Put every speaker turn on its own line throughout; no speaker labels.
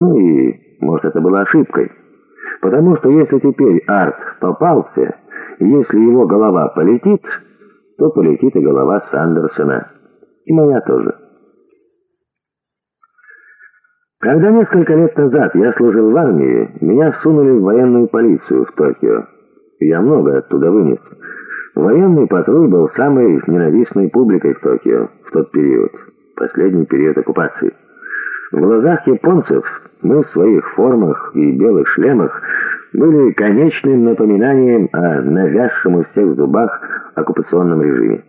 Ну и, может, это была ошибкой. Потому что если теперь Арт попался, если его голова полетит, то полетит и голова Сандерсона. И моя тоже. Когда несколько лет назад я служил в армии, меня сунули в военную полицию в Токио. Я много оттуда вынес. Военный патруль был самой ненавистной публикой в Токио в тот период, последний период оккупации. В глазах японцев мы в своих формах и белых шлемах были конечным напоминанием о навязшем у всех зубах оккупационном режиме.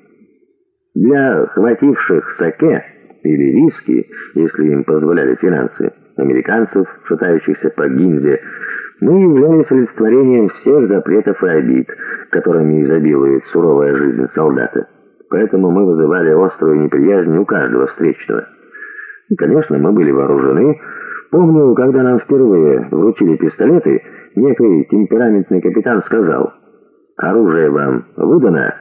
Для хвативших саке или виски, если им позволяли финансы, американцев, шатающихся по гинзе, мы являлись олицетворением всех запретов и обид, которыми изобилует суровая жизнь солдата. Поэтому мы вызывали острую неприязнь у каждого встречного. И, конечно, мы были вооружены. Помню, когда нам впервые вручили пистолеты, некий темпераментный капитан сказал, «Оружие вам выдано,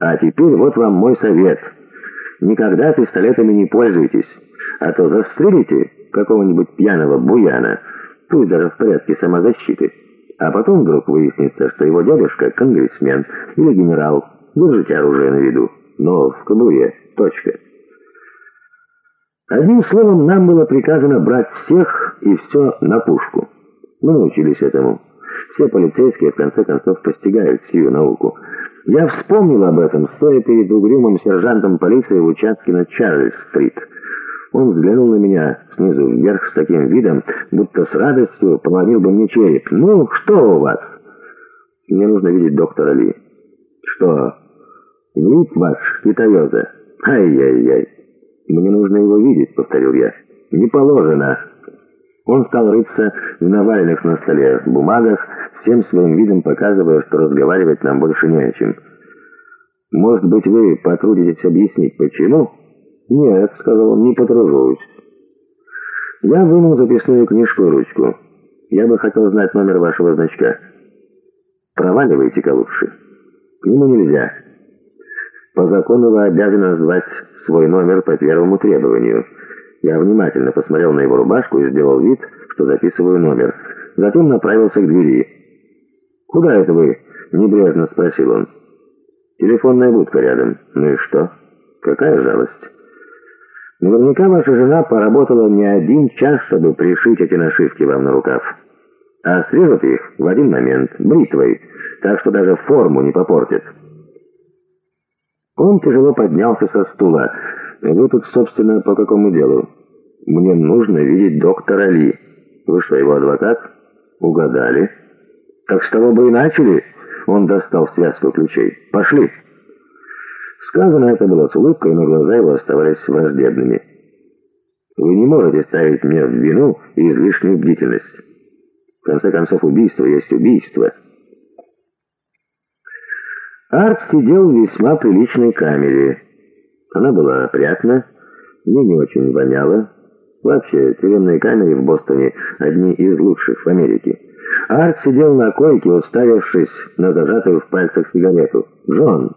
а теперь вот вам мой совет. Никогда пистолетами не пользуйтесь, а то застрелите какого-нибудь пьяного буяна, пусть даже в порядке самозащиты. А потом вдруг выяснится, что его дядюшка конгрессмен или генерал. Держите оружие на виду, но в кобуре. Точка». Одним словом, нам было приказано брать всех и все на пушку. Мы научились этому. Все полицейские, в конце концов, постигают сию науку. Я вспомнил об этом, стоя перед угрюмым сержантом полиции в участке на Чарльз-стрит. Он взглянул на меня снизу вверх с таким видом, будто с радостью половил бы мне череп. «Ну, что у вас?» «Мне нужно видеть доктора Ли». «Что?» «Вид ваш, китаёза». «Ай-яй-яй». «Мне нужно его видеть», — повторил я. «Не положено». Он стал рыться в наваленных на столе бумагах, всем своим видом показывая, что разговаривать нам больше не о чем. «Может быть, вы потрудитесь объяснить, почему?» «Нет», — сказал он, — «не потружусь». Я вынул записную книжку и ручку. «Я бы хотел знать номер вашего значка». «Проваливайте-ка лучше. К нему нельзя. По закону вы обязаны назвать свой номер по первому требованию». Я внимательно посмотрел на его рубашку и сделал вид, что записываю номер. Затем направился к двери. «Куда это вы?» — небрежно спросил он. «Телефонная будка рядом. Ну и что? Какая жалость?» «Наверняка ваша жена поработала не один час, чтобы пришить эти нашивки вам на рукав. А срежут их в один момент, бритвой, так что даже форму не попортит». Он тяжело поднялся со стула. «Вы тут, собственно, по какому делу?» «Мне нужно видеть доктора Ли». «Вы что, его адвокат?» «Угадали». «Так с того бы и начали?» Он достал связку ключей. «Пошли». Сказано это было с улыбкой, но глаза его оставались враждебными. «Вы не можете ставить мне в вину излишнюю бдительность. В конце концов, убийство есть убийство». Арт сидел в весьма приличной камере. Она была опрятна, мне не очень воняла. Вообще, тюремные камеры в Бостоне одни из лучших в Америке. Арт сидел на койке, уставившись на зажатую в пальцах сигарету. «Джон!»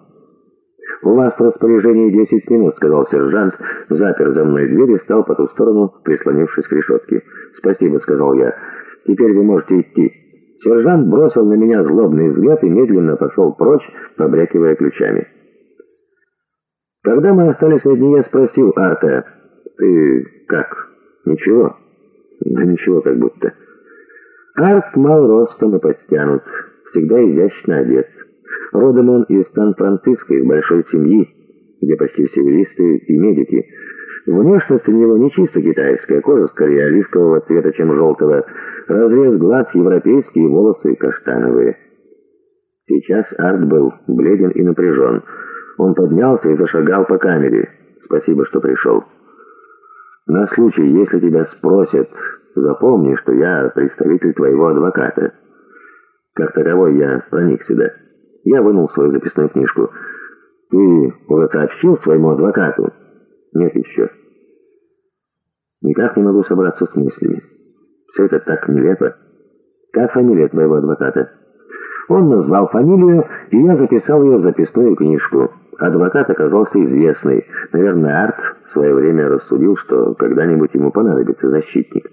«У вас в распоряжении десять минут», — сказал сержант, запер за мной дверь и стал по ту сторону, прислонившись к решетке. «Спасибо», — сказал я. «Теперь вы можете идти». Сержант бросил на меня злобный взгляд и медленно пошел прочь, побрякивая ключами. Когда мы остались одни, я спросил Арта, «Ты как? Ничего?» «Да ничего, как будто». Арт мал ростом и подтянут, всегда изящно одет. Родом он из Сан-Франциско, из большой семьи, где почти все юристы и медики. Внешность у него не чисто китайская, кожа скорее оливкового цвета, чем желтого, разрез глаз европейские, волосы каштановые. Сейчас Арт был бледен и напряжен. Он поднялся и зашагал по камере. «Спасибо, что пришел. На случай, если тебя спросят, запомни, что я представитель твоего адвоката. Как таковой я проник сюда. Я вынул свою записную книжку. Ты уже сообщил своему адвокату?» Нет еще. Никак не могу собраться с мыслями. Все это так нелепо. Как фамилия твоего адвоката? Он назвал фамилию, и я записал ее в записную книжку. Адвокат оказался известный. Наверное, Арт в свое время рассудил, что когда-нибудь ему понадобится защитник.